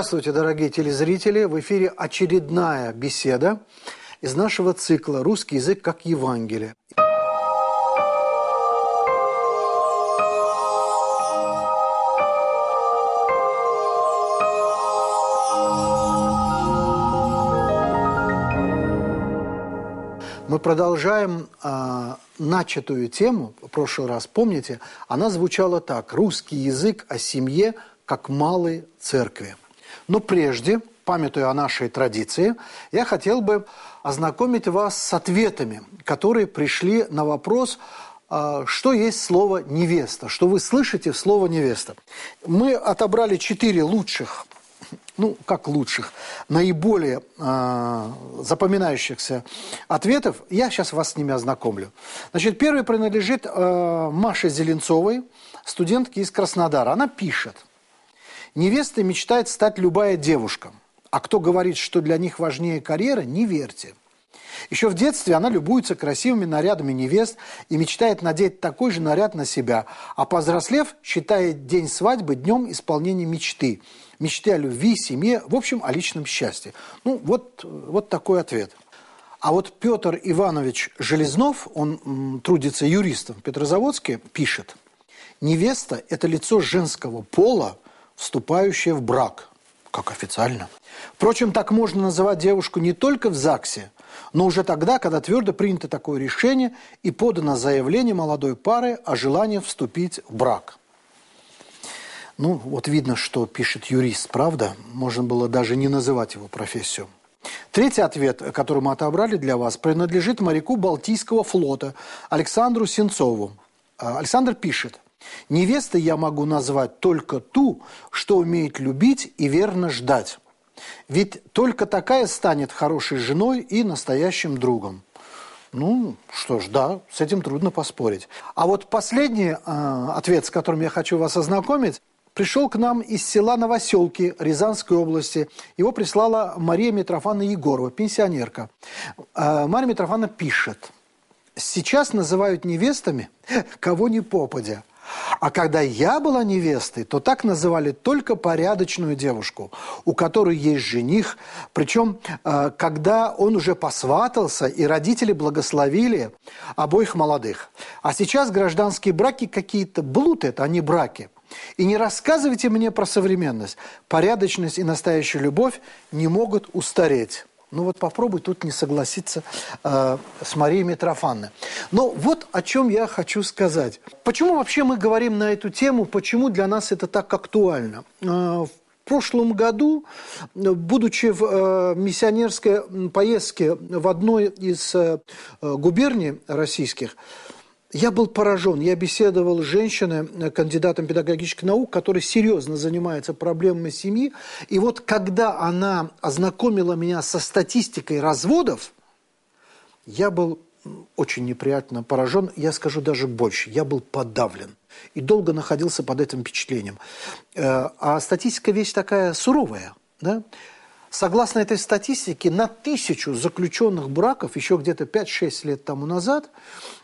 Здравствуйте, дорогие телезрители! В эфире очередная беседа из нашего цикла «Русский язык как Евангелие». Мы продолжаем э, начатую тему, в прошлый раз, помните, она звучала так «Русский язык о семье как малой церкви». Но прежде, памятуя о нашей традиции, я хотел бы ознакомить вас с ответами, которые пришли на вопрос, а, что есть слово «невеста», что вы слышите слово «невеста». Мы отобрали четыре лучших ну, как лучших, наиболее э, запоминающихся ответов, я сейчас вас с ними ознакомлю. Значит, первый принадлежит э, Маше Зеленцовой, студентке из Краснодара. Она пишет – Невестой мечтает стать любая девушка. А кто говорит, что для них важнее карьера, не верьте. Еще в детстве она любуется красивыми нарядами невест и мечтает надеть такой же наряд на себя, а повзрослев, считает день свадьбы днем исполнения мечты. Мечты о любви, семье, в общем, о личном счастье. Ну, вот, вот такой ответ. А вот Петр Иванович Железнов, он м, трудится юристом в Петрозаводске, пишет, «Невеста – это лицо женского пола, вступающая в брак, как официально. Впрочем, так можно называть девушку не только в ЗАГСе, но уже тогда, когда твердо принято такое решение и подано заявление молодой пары о желании вступить в брак. Ну, вот видно, что пишет юрист, правда? Можно было даже не называть его профессию. Третий ответ, который мы отобрали для вас, принадлежит моряку Балтийского флота Александру Сенцову. Александр пишет – Невестой я могу назвать только ту, что умеет любить и верно ждать. Ведь только такая станет хорошей женой и настоящим другом. Ну, что ж, да, с этим трудно поспорить. А вот последний э, ответ, с которым я хочу вас ознакомить, пришел к нам из села Новоселки Рязанской области. Его прислала Мария Митрофановна Егорова, пенсионерка. Э, Мария Митрофановна пишет. Сейчас называют невестами кого ни попадя. А когда я была невестой, то так называли только порядочную девушку, у которой есть жених. Причем, э, когда он уже посватался, и родители благословили обоих молодых. А сейчас гражданские браки какие-то блуд это, а не браки. И не рассказывайте мне про современность. Порядочность и настоящая любовь не могут устареть. Ну вот попробуй тут не согласиться э, с Марией Митрофанной. Но вот о чем я хочу сказать. Почему вообще мы говорим на эту тему, почему для нас это так актуально? Э, в прошлом году, будучи в э, миссионерской поездке в одной из э, губерний российских, я был поражен. Я беседовал с женщиной, э, кандидатом педагогических наук, которая серьезно занимается проблемами семьи. И вот когда она ознакомила меня со статистикой разводов, я был очень неприятно поражен. Я скажу даже больше. Я был подавлен. И долго находился под этим впечатлением. Э, а статистика вещь такая суровая. Да? Согласно этой статистике, на тысячу заключенных браков еще где-то 5-6 лет тому назад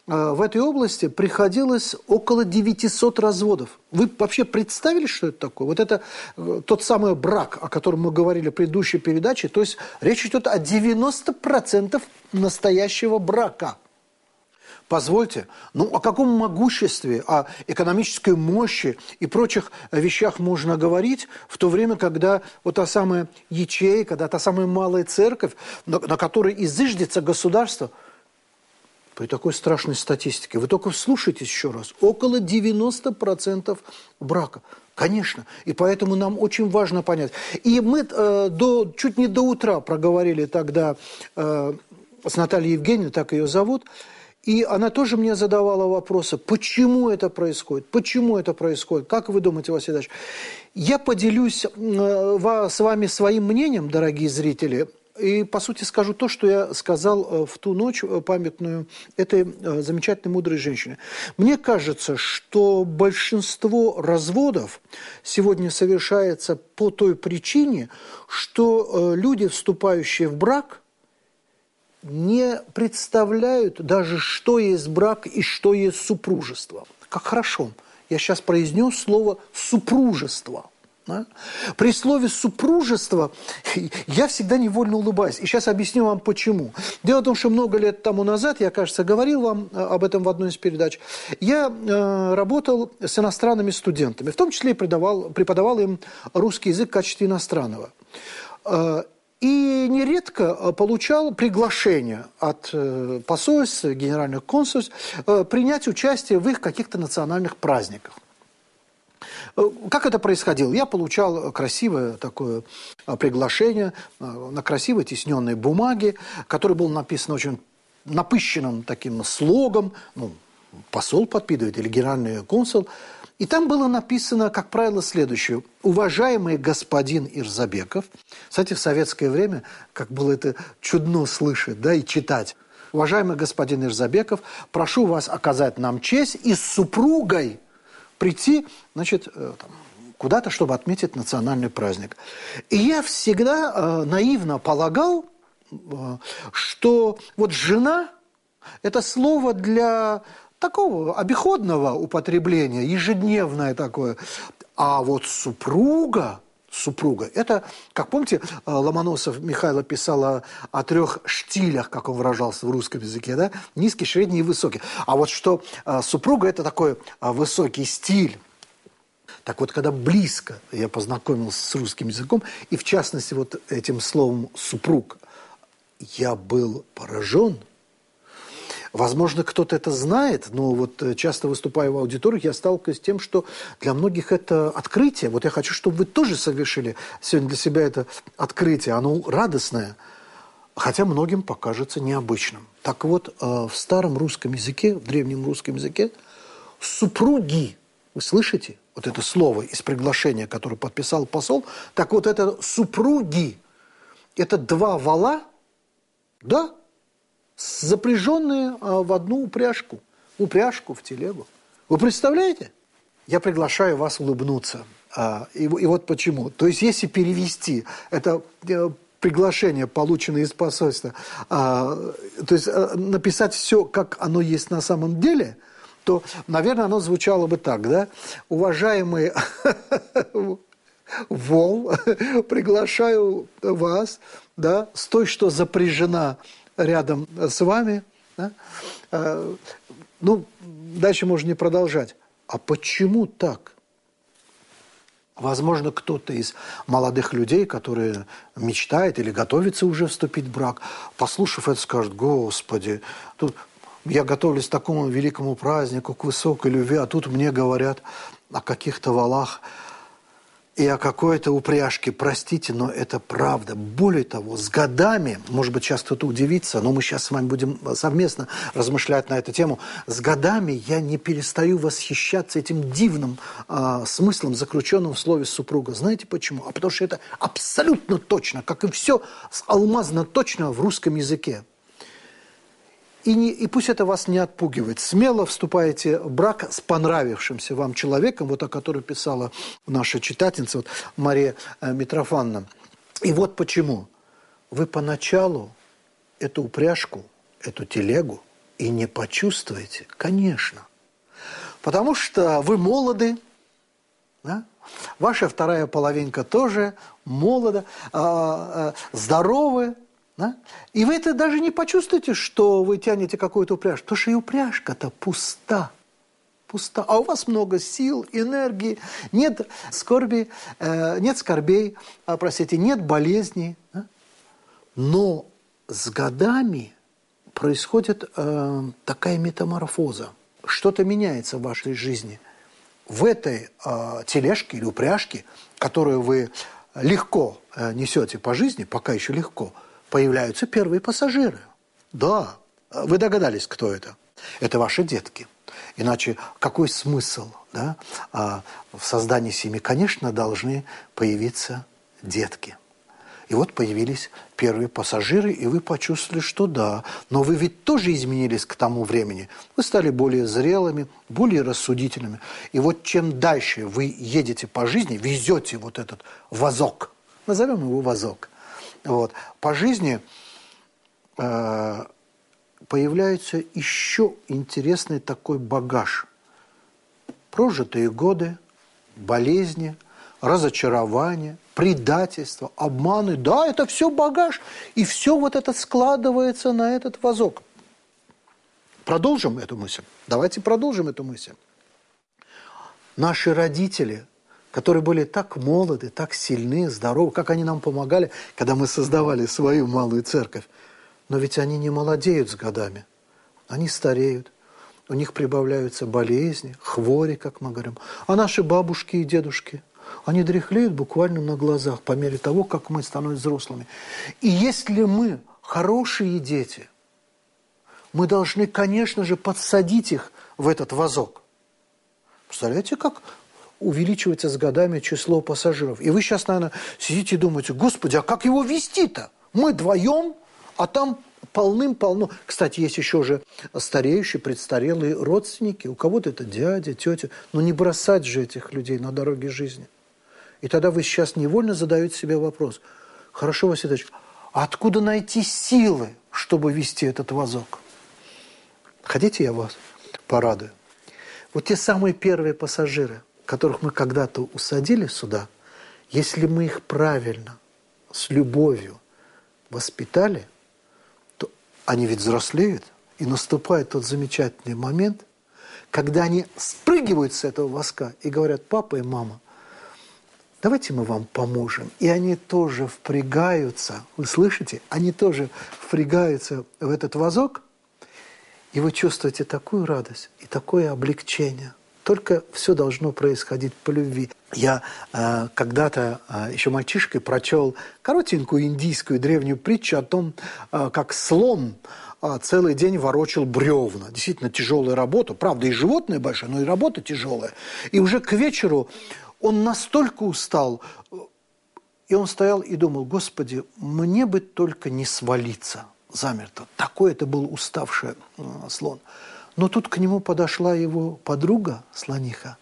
э, в этой области приходилось около 900 разводов. Вы вообще представили, что это такое? Вот это э, тот самый брак, о котором мы говорили в предыдущей передаче. То есть речь идет о 90% настоящего брака – Позвольте, ну о каком могуществе, о экономической мощи и прочих вещах можно говорить в то время, когда вот та самая ячейка, когда та самая малая церковь, на, на которой изыждется государство, при такой страшной статистике, вы только вслушайтесь еще раз, около 90% брака. Конечно. И поэтому нам очень важно понять. И мы э, до, чуть не до утра проговорили тогда э, с Натальей Евгеньевной, так ее зовут, и она тоже мне задавала вопросы, почему это происходит, почему это происходит, как вы думаете, Василий Ильич? Я поделюсь э, с вами своим мнением, дорогие зрители, и, по сути, скажу то, что я сказал э, в ту ночь э, памятную этой замечательной мудрой женщине. Мне кажется, что большинство разводов сегодня совершается по той причине, что люди, вступающие в брак – не представляют даже, что есть брак и что есть супружество. Как хорошо. Я сейчас произнес слово «супружество». Да? При слове «супружество» я всегда невольно улыбаюсь. И сейчас объясню вам, почему. Дело в том, что много лет тому назад, я, кажется, говорил вам э, об этом в одной из передач, я э, работал с иностранными студентами, в том числе и преподавал, преподавал им русский язык в качестве иностранного. И нередко э, получал приглашение от э, посольств, генеральных консульств э, принять участие в их каких-то национальных праздниках. Как это происходило? Я получал красивое такое приглашение на красивой тисненной бумаге, которое было написано очень напыщенным таким слогом, ну, посол подпитывает или генеральный консул. И там было написано, как правило, следующее. «Уважаемый господин Ирзабеков». Кстати, в советское время, как было это чудно слышать да, и читать. «Уважаемый господин Ирзабеков, прошу вас оказать нам честь и с супругой прийти, значит, э, куда-то, чтобы отметить национальный праздник. И я всегда э, наивно полагал, э, что вот жена – это слово для такого обиходного употребления, ежедневное такое. А вот супруга, супруга. Это, как помните, э, Ломоносов Михайло писал о, о трех штилях, как он выражался в русском языке, да? Низкий, средний и высокий. А вот что э, супруга – это такой э, высокий стиль. Так вот, когда близко я познакомился с русским языком, и в частности вот этим словом «супруг», я был поражен – Возможно, кто-то это знает, но вот э, часто выступая в аудиториях, я сталкиваюсь с тем, что для многих это открытие. Вот я хочу, чтобы вы тоже совершили сегодня для себя это открытие. Оно радостное, хотя многим покажется необычным. Так вот, э, в старом русском языке, в древнем русском языке, супруги, вы слышите? Вот это слово из приглашения, которое подписал посол. Так вот, это супруги. Это два вала, да, запряженные а, в одну упряжку. Упряжку в телегу. Вы представляете? Я приглашаю вас улыбнуться. А, и, и вот почему. То есть, если перевести это э, приглашение, полученное из посольства, а, то есть э, написать все, как оно есть на самом деле, то, наверное, оно звучало бы так, да? Уважаемый Вол, приглашаю вас, да, с той, что запряжена рядом с вами. Да? А, ну, дальше можно не продолжать. А почему так? Возможно, кто-то из молодых людей, которые мечтает или готовится уже вступить в брак, послушав это, скажет, Господи, тут я готовлюсь к такому великому празднику, к высокой любви, а тут мне говорят о каких-то валах – и о какой-то упряжке. Простите, но это правда. Более того, с годами, может быть, сейчас кто-то удивится, но мы сейчас с вами будем совместно размышлять на эту тему. С годами я не перестаю восхищаться этим дивным э, смыслом, заключенным в слове супруга. Знаете почему? А потому что это абсолютно точно, как и все алмазно точно в русском языке. И, не, и пусть это вас не отпугивает. Смело вступаете в брак с понравившимся вам человеком, вот о котором писала наша читательница вот Мария э, Митрофановна. И вот почему. Вы поначалу эту упряжку, эту телегу и не почувствуете, конечно. Потому что вы молоды, да? ваша вторая половинка тоже молода, э, э, здоровы, да? И вы это даже не почувствуете, что вы тянете какую-то упряжку. Потому что и упряжка-то пуста. Пуста. А у вас много сил, энергии, нет скорби, э, нет скорбей, э, простите, нет болезней. Да? Но с годами происходит э, такая метаморфоза. Что-то меняется в вашей жизни. В этой э, тележке или упряжке, которую вы легко э, несете по жизни, пока еще легко – появляются первые пассажиры. Да, вы догадались, кто это? Это ваши детки. Иначе какой смысл да, а в создании семьи? Конечно, должны появиться детки. И вот появились первые пассажиры, и вы почувствовали, что да. Но вы ведь тоже изменились к тому времени. Вы стали более зрелыми, более рассудительными. И вот чем дальше вы едете по жизни, везете вот этот вазок, назовем его вазок – вот. По жизни э, появляется еще интересный такой багаж. Прожитые годы, болезни, разочарование, предательство, обманы. Да, это все багаж, и все вот это складывается на этот вазок. Продолжим эту мысль. Давайте продолжим эту мысль. Наши родители, которые были так молоды, так сильны, здоровы, как они нам помогали, когда мы создавали свою малую церковь. Но ведь они не молодеют с годами. Они стареют. У них прибавляются болезни, хвори, как мы говорим. А наши бабушки и дедушки, они дряхлеют буквально на глазах по мере того, как мы становимся взрослыми. И если мы хорошие дети – мы должны, конечно же, подсадить их в этот вазок. Представляете, как увеличивается с годами число пассажиров. И вы сейчас, наверное, сидите и думаете, господи, а как его вести-то? Мы вдвоем, а там полным-полно. Кстати, есть еще же стареющие, предстарелые родственники. У кого-то это дядя, тетя. Но не бросать же этих людей на дороге жизни. И тогда вы сейчас невольно задаете себе вопрос. Хорошо, Василий а откуда найти силы, чтобы вести этот вазок? Хотите, я вас порадую? Вот те самые первые пассажиры, которых мы когда-то усадили сюда, если мы их правильно, с любовью воспитали, то они ведь взрослеют, и наступает тот замечательный момент, когда они спрыгивают с этого воска и говорят, папа и мама, давайте мы вам поможем. И они тоже впрягаются, вы слышите, они тоже впрягаются в этот вазок, и вы чувствуете такую радость и такое облегчение. Только все должно происходить по любви. Я э, когда-то э, еще мальчишкой прочел коротенькую индийскую древнюю притчу о том, э, как слон э, целый день ворочил бревна. Действительно тяжелая работа. Правда, и животное большое, но и работа тяжелая. И уже к вечеру он настолько устал, и он стоял и думал, Господи, мне бы только не свалиться замерто. Такой это был уставший э, слон. Но тут к нему подошла его подруга, слониха,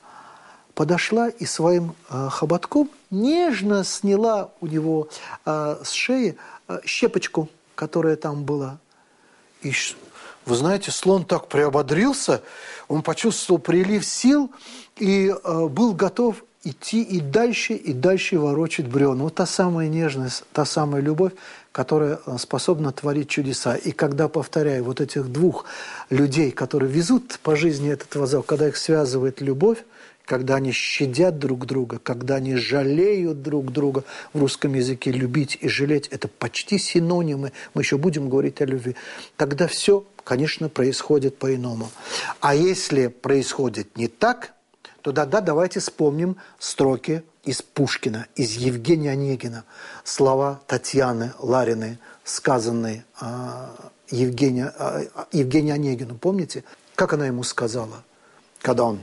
подошла и своим э, хоботком нежно сняла у него э, с шеи э, щепочку, которая там была. И вы знаете, слон так приободрился, он почувствовал прилив сил и э, был готов идти и дальше, и дальше ворочать бревна. Вот та самая нежность, та самая любовь, которая э, способна творить чудеса. И когда, повторяю, вот этих двух людей, которые везут по жизни этот вазок, когда их связывает любовь, когда они щадят друг друга, когда они жалеют друг друга. В русском языке любить и жалеть – это почти синонимы. Мы еще будем говорить о любви. Тогда все, конечно, происходит по-иному. А если происходит не так, то да-да, давайте вспомним строки из Пушкина, из Евгения Онегина, слова Татьяны Ларины, сказанные а, Евгения Онегину. Помните, как она ему сказала, когда он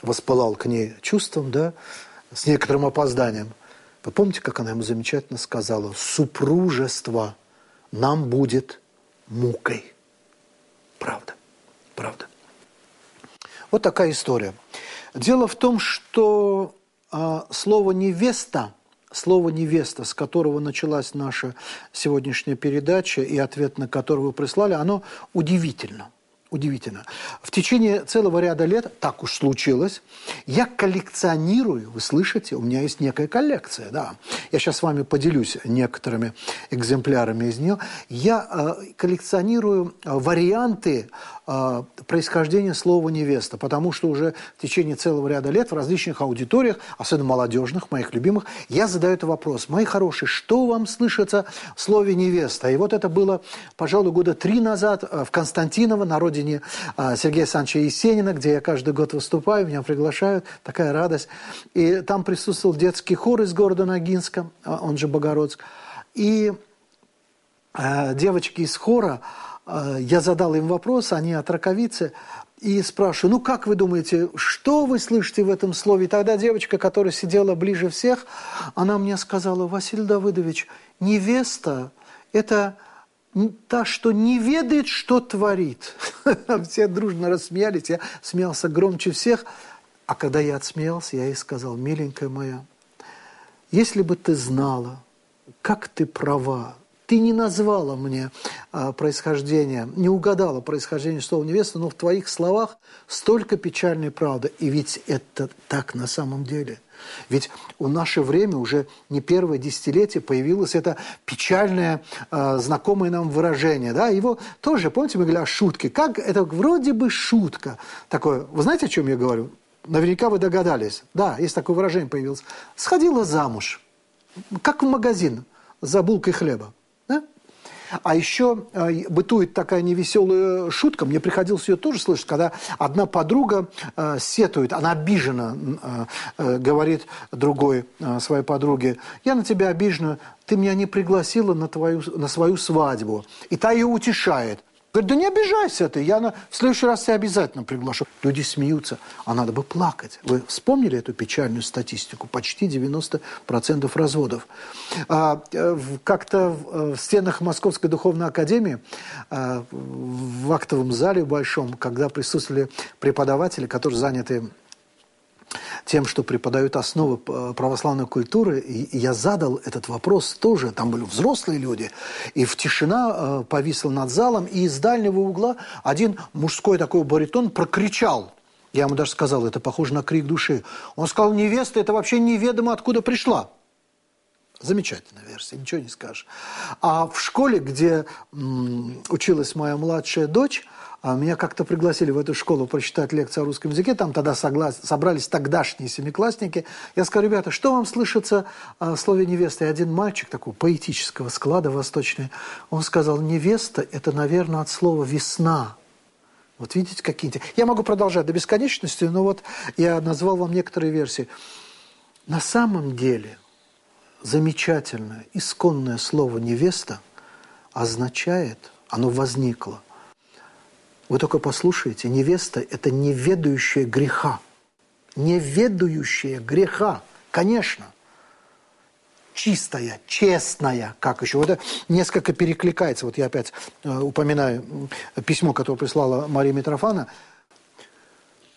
воспылал к ней чувством, да, с некоторым опозданием. Вы помните, как она ему замечательно сказала? «Супружество нам будет мукой». Правда, правда. Вот такая история. Дело в том, что а, слово «невеста», слово «невеста», с которого началась наша сегодняшняя передача и ответ на который вы прислали, оно удивительно – удивительно. В течение целого ряда лет, так уж случилось, я коллекционирую, вы слышите, у меня есть некая коллекция, да. Я сейчас с вами поделюсь некоторыми экземплярами из нее. Я э, коллекционирую варианты э, происхождения слова «невеста», потому что уже в течение целого ряда лет в различных аудиториях, особенно молодежных, моих любимых, я задаю этот вопрос. Мои хорошие, что вам слышится в слове «невеста»? И вот это было, пожалуй, года три назад э, в Константиново на родине а, Сергея Александровича Есенина, где я каждый год выступаю, меня приглашают, такая радость. И там присутствовал детский хор из города Ногинска, а, он же Богородск. И а, девочки из хора, я задал им вопрос, они от раковицы, и спрашиваю, ну как вы думаете, что вы слышите в этом слове? И тогда девочка, которая сидела ближе всех, она мне сказала, Василий Давыдович, невеста – это та, что не ведает, что творит. Все дружно рассмеялись, я смеялся громче всех. А когда я отсмеялся, я ей сказал, миленькая моя, если бы ты знала, как ты права, ты не назвала мне а, происхождение, не угадала происхождение слова невеста, но в твоих словах столько печальной правды. И ведь это так на самом деле. Ведь в наше время уже не первое десятилетие появилось это печальное, э, знакомое нам выражение. Да? Его тоже, помните, мы говорили о шутке. Как это вроде бы шутка. Такое, вы знаете, о чем я говорю? Наверняка вы догадались. Да, есть такое выражение появилось. Сходила замуж. Как в магазин за булкой хлеба. А еще э, бытует такая невеселая шутка, мне приходилось ее тоже слышать, когда одна подруга э, сетует, она обижена, э, говорит другой своей подруге, я на тебя обижена, ты меня не пригласила на, твою, на свою свадьбу. И та ее утешает. Говорит, да не обижайся ты, я на... в следующий раз тебя обязательно приглашу. Люди смеются, а надо бы плакать. Вы вспомнили эту печальную статистику? Почти 90% разводов. А, э, как-то в стенах Московской духовной академии а, в актовом зале большом, когда присутствовали преподаватели, которые заняты тем, что преподают основы э, православной культуры, и я задал этот вопрос тоже, там были взрослые люди, и в тишина э, повисла над залом, и из дальнего угла один мужской такой баритон прокричал, я ему даже сказал, это похоже на крик души. Он сказал, невеста, это вообще неведомо откуда пришла. Замечательная версия, ничего не скажешь. А в школе, где училась моя младшая дочь, а меня как-то пригласили в эту школу прочитать лекцию о русском языке. Там тогда соглас... собрались тогдашние семиклассники. Я сказал, ребята, что вам слышится о слове «невеста»? И один мальчик такого поэтического склада восточный, он сказал, невеста – это, наверное, от слова «весна». Вот видите, какие-то... Я могу продолжать до бесконечности, но вот я назвал вам некоторые версии. На самом деле замечательное, исконное слово «невеста» означает, оно возникло – вы только послушайте, невеста – это неведающая греха. Неведающая греха, конечно. Чистая, честная, как еще. Вот это несколько перекликается. Вот я опять э, упоминаю письмо, которое прислала Мария Митрофана.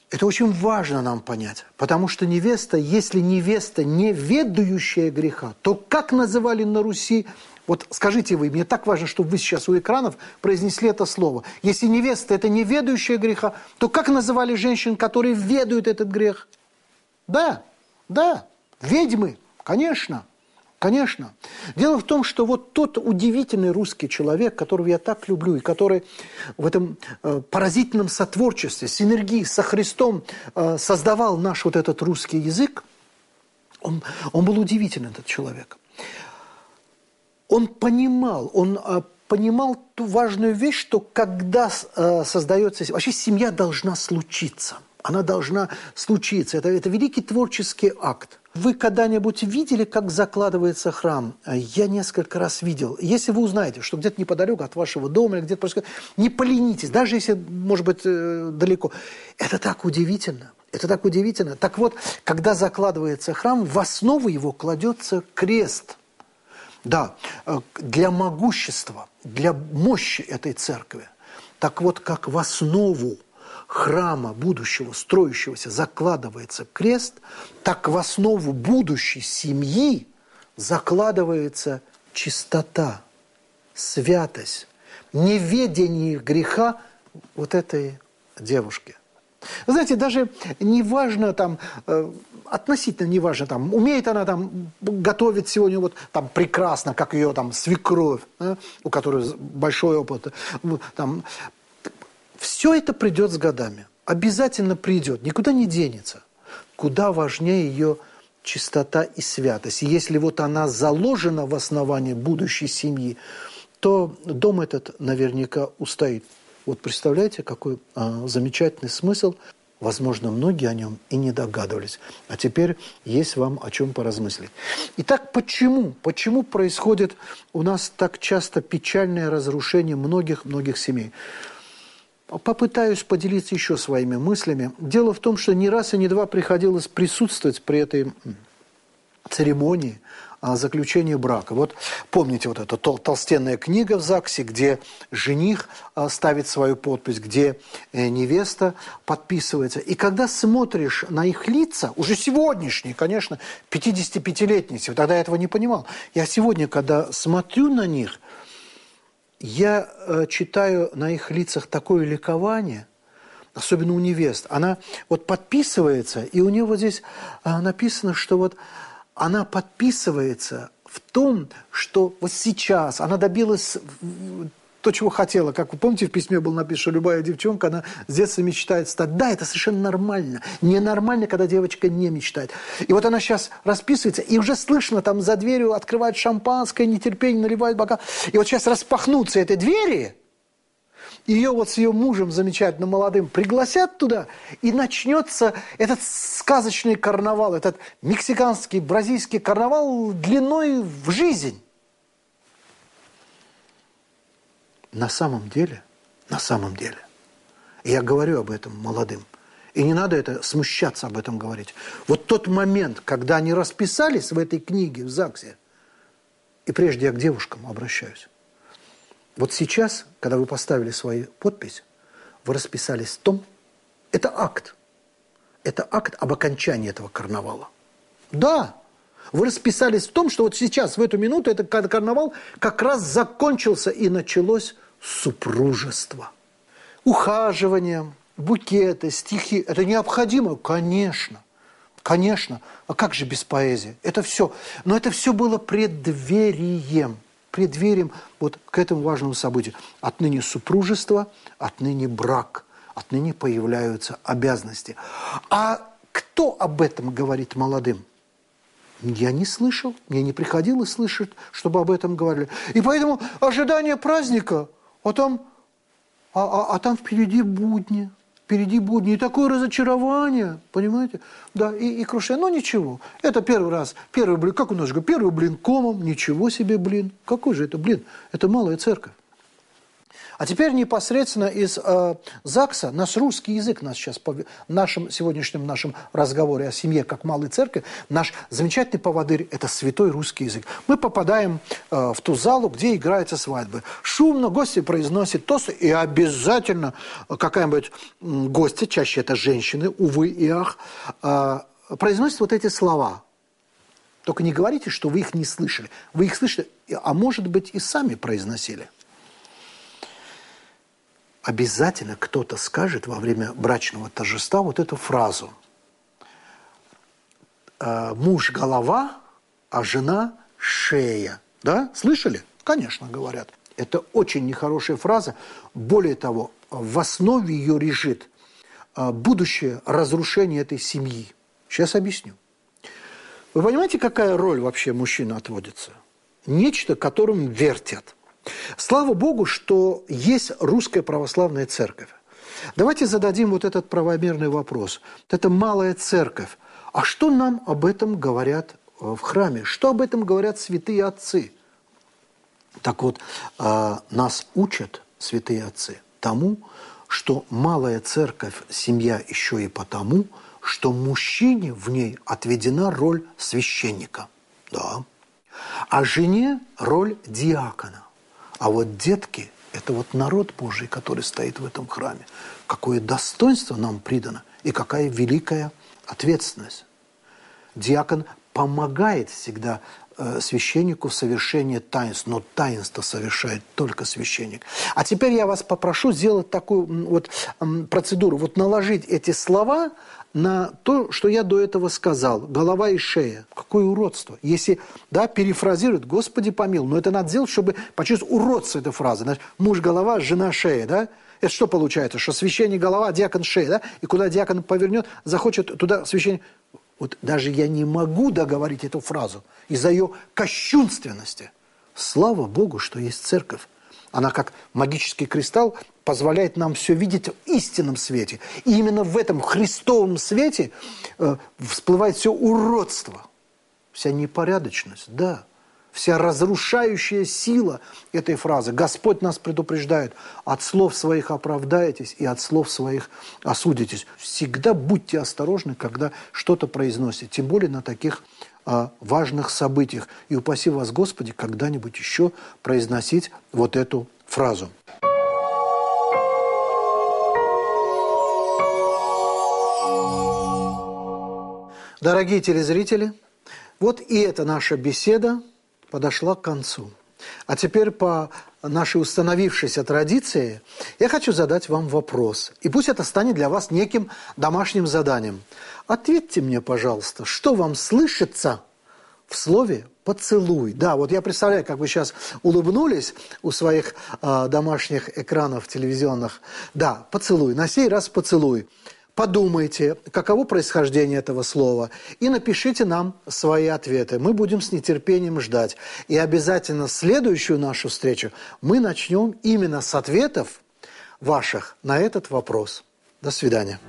Это очень важно нам понять, потому что невеста, если невеста не ведающая греха, то как называли на Руси вот скажите вы, мне так важно, чтобы вы сейчас у экранов произнесли это слово. Если невеста – это не ведающая греха, то как называли женщин, которые ведают этот грех? Да, да, ведьмы, конечно, конечно. Дело в том, что вот тот удивительный русский человек, которого я так люблю, и который в этом э, поразительном сотворчестве, синергии со Христом э, создавал наш вот этот русский язык, он, он был удивительный, этот человек он понимал, он а, понимал ту важную вещь, что когда э, создается... Вообще семья должна случиться. Она должна случиться. Это, это великий творческий акт. Вы когда-нибудь видели, как закладывается храм? Я несколько раз видел. Если вы узнаете, что где-то неподалеку от вашего дома или где-то происходит, не поленитесь, даже если, может быть, э, далеко. Это так удивительно. Это так удивительно. Так вот, когда закладывается храм, в основу его кладется крест – да, э, для могущества, для мощи этой церкви. Так вот, как в основу храма будущего, строящегося, закладывается крест, так в основу будущей семьи закладывается чистота, святость, неведение греха вот этой девушки. Знаете, даже неважно там э, относительно неважно, там, умеет она там готовить сегодня вот там прекрасно, как ее там свекровь, да, у которой большой опыт. Там, все это придет с годами. Обязательно придет, никуда не денется. Куда важнее ее чистота и святость. Если вот она заложена в основании будущей семьи, то дом этот наверняка устоит. Вот представляете, какой а, замечательный смысл Возможно, многие о нем и не догадывались. А теперь есть вам о чем поразмыслить. Итак, почему? Почему происходит у нас так часто печальное разрушение многих-многих семей? Попытаюсь поделиться еще своими мыслями. Дело в том, что не раз и не два приходилось присутствовать при этой церемонии заключения брака. Вот помните вот эту тол толстенная книга в ЗАГСе, где жених а, ставит свою подпись, где э, невеста подписывается. И когда смотришь на их лица, уже сегодняшние, конечно, 55-летние, тогда я этого не понимал. Я сегодня, когда смотрю на них, я э, читаю на их лицах такое ликование, особенно у невест. Она вот подписывается, и у нее вот здесь э, написано, что вот она подписывается в том, что вот сейчас она добилась то, чего хотела. Как вы помните, в письме было написано, что любая девчонка, она с детства мечтает стать. Да, это совершенно нормально. Ненормально, когда девочка не мечтает. И вот она сейчас расписывается, и уже слышно, там за дверью открывает шампанское, нетерпение, наливает бокал. И вот сейчас распахнутся эти двери, ее вот с ее мужем замечательным молодым пригласят туда, и начнется этот сказочный карнавал, этот мексиканский, бразильский карнавал длиной в жизнь. на самом деле, на самом деле, я говорю об этом молодым, и не надо это смущаться об этом говорить. Вот тот момент, когда они расписались в этой книге в ЗАГСе, и прежде я к девушкам обращаюсь. Вот сейчас, когда вы поставили свою подпись, вы расписались в том, это акт. Это акт об окончании этого карнавала. Да, вы расписались в том, что вот сейчас, в эту минуту, этот карнавал как раз закончился и началось супружество. Ухаживание, букеты, стихи – это необходимо? Конечно. Конечно. А как же без поэзии? Это все. Но это все было преддверием. Преддверием вот к этому важному событию. Отныне супружество, отныне брак, отныне появляются обязанности. А кто об этом говорит молодым? Я не слышал, мне не приходилось слышать, чтобы об этом говорили. И поэтому ожидание праздника а там, а, а, а там впереди будни, впереди будни. И такое разочарование, понимаете? Да, и, и крушение. Но ничего, это первый раз, первый блин, как у нас же, первый блин комом, ничего себе блин. Какой же это блин? Это малая церковь. А теперь непосредственно из э, ЗАГСа, наш русский язык, нас сейчас, в нашем сегодняшнем нашем разговоре о семье как малой церкви, наш замечательный поводырь – это святой русский язык. Мы попадаем э, в ту залу, где играются свадьбы. Шумно гости произносят тосты, и обязательно какая-нибудь гостья, чаще это женщины, увы и ах, э, произносит вот эти слова – только не говорите, что вы их не слышали. Вы их слышали, а может быть и сами произносили обязательно кто-то скажет во время брачного торжества вот эту фразу. «Э, Муж – голова, а жена – шея. Да? Слышали? Конечно, говорят. Это очень нехорошая фраза. Более того, в основе ее лежит э, будущее разрушение этой семьи. Сейчас объясню. Вы понимаете, какая роль вообще мужчина отводится? Нечто, которым вертят. Слава Богу, что есть русская православная церковь. Давайте зададим вот этот правомерный вопрос. Это малая церковь. А что нам об этом говорят э, в храме? Что об этом говорят святые отцы? Так вот, э, нас учат святые отцы тому, что малая церковь – семья еще и потому, что мужчине в ней отведена роль священника. Да. А жене – роль диакона. А вот детки – это вот народ Божий, который стоит в этом храме. Какое достоинство нам придано и какая великая ответственность. Диакон помогает всегда э, священнику в совершении таинств, но таинство совершает только священник. А теперь я вас попрошу сделать такую вот процедуру, вот наложить эти слова на то, что я до этого сказал. Голова и шея. Какое уродство. Если, да, перефразируют, Господи помил. Но это надо сделать, чтобы почувствовать уродство этой фразы. Значит, муж голова, жена шея, да? Это что получается? Что священник голова, диакон шея, да? И куда диакон повернет, захочет туда священник... Вот даже я не могу договорить эту фразу из-за ее кощунственности. Слава Богу, что есть церковь. Она как магический кристалл позволяет нам все видеть в истинном свете. И именно в этом христовом свете э, всплывает все уродство, вся непорядочность, да, вся разрушающая сила этой фразы. Господь нас предупреждает, от слов своих оправдаетесь и от слов своих осудитесь. Всегда будьте осторожны, когда что-то произносите, тем более на таких э, важных событиях. И упаси вас, Господи, когда-нибудь еще произносить вот эту фразу. Дорогие телезрители, вот и эта наша беседа подошла к концу. А теперь по нашей установившейся традиции я хочу задать вам вопрос. И пусть это станет для вас неким домашним заданием. Ответьте мне, пожалуйста, что вам слышится в слове «поцелуй». Да, вот я представляю, как вы сейчас улыбнулись у своих э, домашних экранов телевизионных. Да, поцелуй. На сей раз поцелуй. Подумайте, каково происхождение этого слова, и напишите нам свои ответы. Мы будем с нетерпением ждать. И обязательно следующую нашу встречу мы начнем именно с ответов ваших на этот вопрос. До свидания.